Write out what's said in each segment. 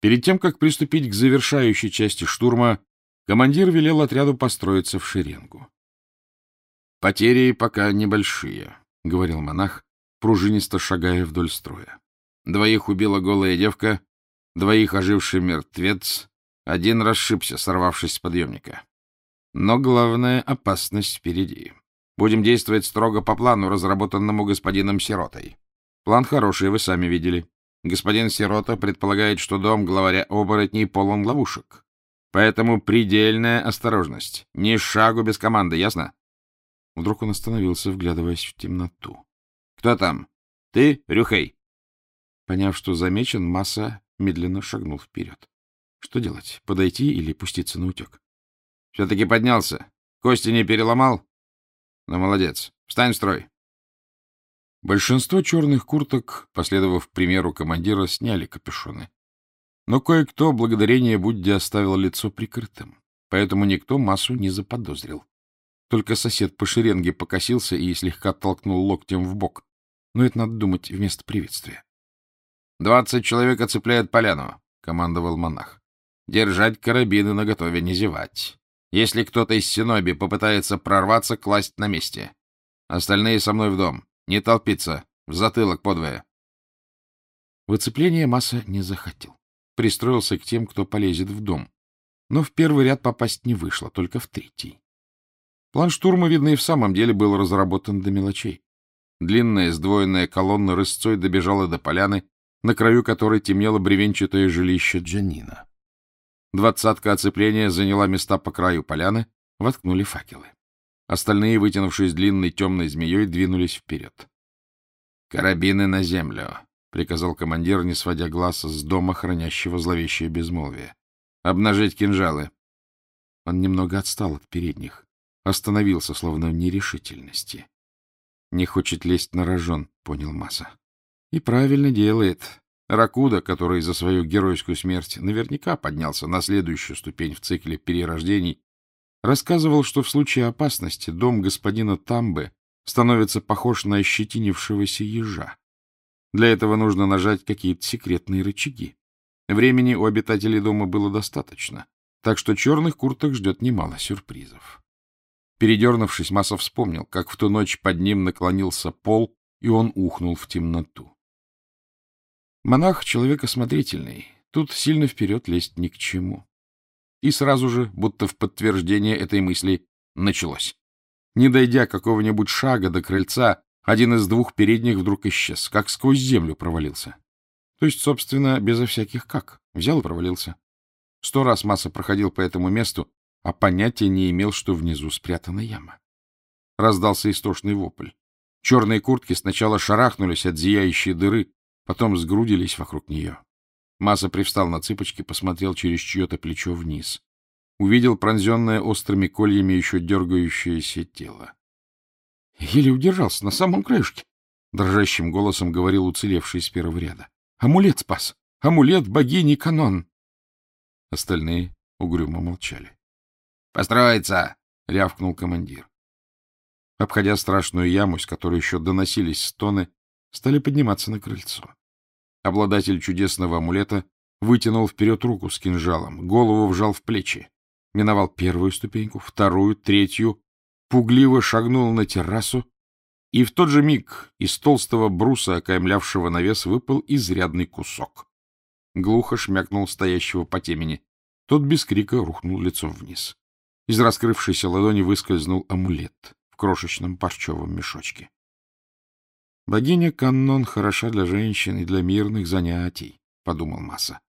Перед тем, как приступить к завершающей части штурма, командир велел отряду построиться в шеренгу. — Потери пока небольшие, — говорил монах, пружинисто шагая вдоль строя. Двоих убила голая девка, двоих оживший мертвец, один расшибся, сорвавшись с подъемника. Но главная опасность впереди. Будем действовать строго по плану, разработанному господином Сиротой. План хороший, вы сами видели. Господин Сирота предполагает, что дом главаря оборотней полон ловушек. Поэтому предельная осторожность. Ни шагу без команды, ясно? Вдруг он остановился, вглядываясь в темноту. — Кто там? Ты, Рюхей? Поняв, что замечен, Масса медленно шагнул вперед. Что делать? Подойти или пуститься на утек? — Все-таки поднялся. Кости не переломал? — Ну, молодец. Встань в строй. Большинство черных курток, последовав примеру командира, сняли капюшоны. Но кое-кто благодарение Будде оставил лицо прикрытым, поэтому никто массу не заподозрил. Только сосед по шеренге покосился и слегка толкнул локтем в бок. Но это надо думать вместо приветствия. — Двадцать человек оцепляют поляну, — командовал монах. — Держать карабины наготове, не зевать. Если кто-то из синоби попытается прорваться, класть на месте. Остальные со мной в дом. Не толпиться. В затылок подвое. В оцепление Масса не захотел. Пристроился к тем, кто полезет в дом. Но в первый ряд попасть не вышло, только в третий. План штурма, видно, и в самом деле был разработан до мелочей. Длинная сдвоенная колонна рысцой добежала до поляны, на краю которой темнело бревенчатое жилище Джанина. Двадцатка оцепления заняла места по краю поляны, воткнули факелы. Остальные, вытянувшись длинной темной змеей, двинулись вперед. — Карабины на землю, — приказал командир, не сводя глаз с дома, хранящего зловещее безмолвие. — Обнажить кинжалы. Он немного отстал от передних, остановился, словно в нерешительности. Не хочет лезть на рожон, понял Маса. И правильно делает. Ракуда, который за свою геройскую смерть наверняка поднялся на следующую ступень в цикле перерождений, рассказывал, что в случае опасности дом господина Тамбы становится похож на ощетинившегося ежа. Для этого нужно нажать какие-то секретные рычаги. Времени у обитателей дома было достаточно, так что черных курток ждет немало сюрпризов. Передернувшись, Масов вспомнил, как в ту ночь под ним наклонился пол, и он ухнул в темноту. Монах — человек осмотрительный, тут сильно вперед лезть ни к чему. И сразу же, будто в подтверждение этой мысли, началось. Не дойдя какого-нибудь шага до крыльца, один из двух передних вдруг исчез, как сквозь землю провалился. То есть, собственно, безо всяких как. Взял и провалился. Сто раз Масса проходил по этому месту, а понятия не имел, что внизу спрятана яма. Раздался истошный вопль. Черные куртки сначала шарахнулись от зияющей дыры, потом сгрудились вокруг нее. Масса привстал на цыпочки, посмотрел через чье-то плечо вниз. Увидел пронзенное острыми кольями еще дергающееся тело. Еле удержался на самом краешке. Дрожащим голосом говорил уцелевший из первого ряда. Амулет спас! Амулет богини Канон! Остальные угрюмо молчали. — Построиться! — рявкнул командир. Обходя страшную яму, из которой еще доносились стоны, стали подниматься на крыльцо. Обладатель чудесного амулета вытянул вперед руку с кинжалом, голову вжал в плечи. Миновал первую ступеньку, вторую, третью, пугливо шагнул на террасу, и в тот же миг из толстого бруса, окаймлявшего навес, выпал изрядный кусок. Глухо шмякнул стоящего по темени. Тот без крика рухнул лицом вниз. Из раскрывшейся ладони выскользнул амулет в крошечном парчевом мешочке. Богиня Каннон хороша для женщин и для мирных занятий, — подумал Масса.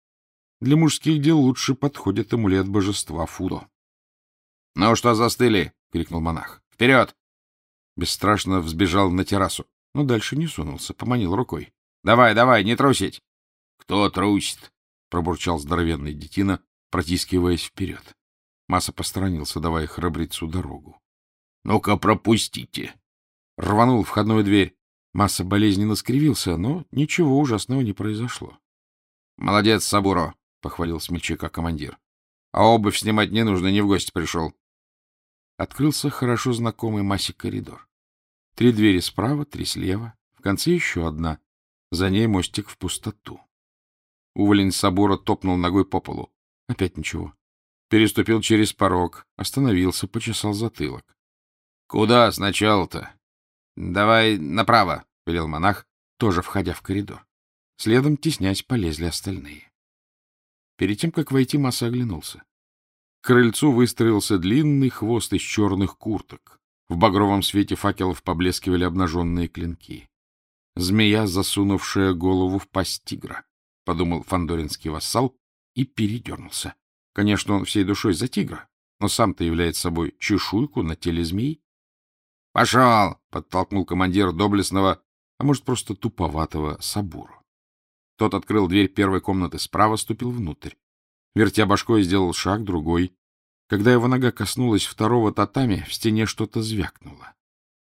Для мужских дел лучше подходит амулет божества Фудо. — Ну что застыли? — крикнул монах. — Вперед! Бесстрашно взбежал на террасу, но дальше не сунулся, поманил рукой. — Давай, давай, не трусить! — Кто трусит? — пробурчал здоровенный детина, протискиваясь вперед. Масса посторонился, давая храбрецу дорогу. — Ну-ка, пропустите! Рванул входную дверь. Масса болезненно скривился, но ничего ужасного не произошло. — Молодец, Сабуро, — похвалил смельчака командир. — А обувь снимать не нужно, не в гости пришел. Открылся хорошо знакомый Массе коридор. Три двери справа, три слева, в конце еще одна. За ней мостик в пустоту. Уволень собора топнул ногой по полу. Опять ничего. Переступил через порог, остановился, почесал затылок. — Куда сначала-то? — Давай направо, — велел монах, тоже входя в коридор. Следом, теснясь, полезли остальные. Перед тем, как войти, Масса оглянулся. К крыльцу выстроился длинный хвост из черных курток. В багровом свете факелов поблескивали обнаженные клинки. Змея, засунувшая голову в пасть тигра, — подумал фандоринский вассал и передернулся. Конечно, он всей душой за тигра, но сам-то является собой чешуйку на теле змеи. — Пошел! — подтолкнул командир доблестного, а может, просто туповатого Сабуру. Тот открыл дверь первой комнаты справа, ступил внутрь. Вертя башкой, сделал шаг, другой. Когда его нога коснулась второго татами, в стене что-то звякнуло.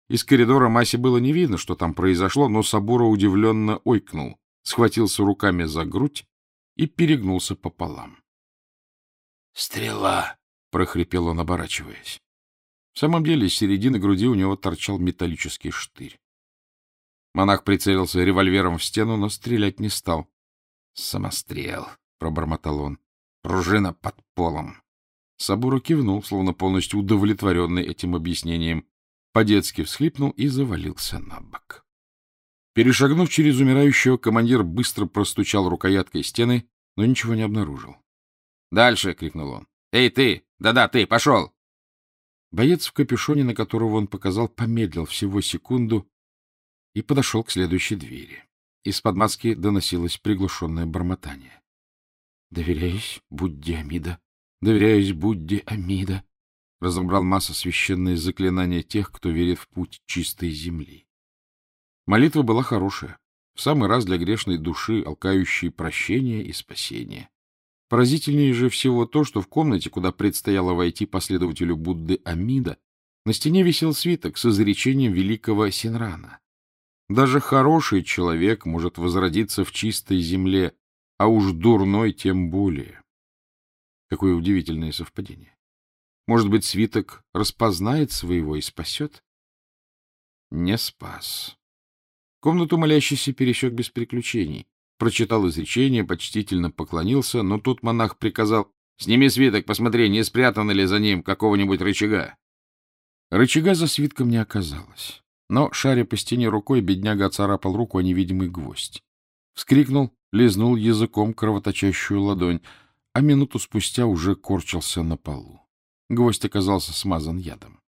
Из коридора Масе было не видно, что там произошло, но Сабура удивленно ойкнул, схватился руками за грудь и перегнулся пополам. «Стрела!» — прохрипел он, оборачиваясь. В самом деле, из середины груди у него торчал металлический штырь. Монах прицелился револьвером в стену, но стрелять не стал. «Самострел!» — пробормотал он. «Пружина под полом!» Сабура кивнул, словно полностью удовлетворенный этим объяснением, по-детски всхлипнул и завалился на бок. Перешагнув через умирающего, командир быстро простучал рукояткой стены, но ничего не обнаружил. «Дальше!» — крикнул он. «Эй, ты! Да-да, ты! Пошел!» Боец в капюшоне, на которого он показал, помедлил всего секунду и подошел к следующей двери. Из-под маски доносилось приглушенное бормотание. «Доверяюсь Будде Амида, доверяюсь Будде Амида», разобрал масса священные заклинания тех, кто верит в путь чистой земли. Молитва была хорошая, в самый раз для грешной души, алкающей прощения и спасения. Поразительнее же всего то, что в комнате, куда предстояло войти последователю Будды Амида, на стене висел свиток с изречением великого Синрана. Даже хороший человек может возродиться в чистой земле, а уж дурной тем более. Какое удивительное совпадение. Может быть, свиток распознает своего и спасет? Не спас. Комнату молящийся пересек без приключений прочитал изречение, почтительно поклонился, но тут монах приказал «Сними свиток, посмотри, не спрятано ли за ним какого-нибудь рычага». Рычага за свитком не оказалось, но, шаря по стене рукой, бедняга царапал руку о невидимый гвоздь. Вскрикнул, лизнул языком кровоточащую ладонь, а минуту спустя уже корчился на полу. Гвоздь оказался смазан ядом.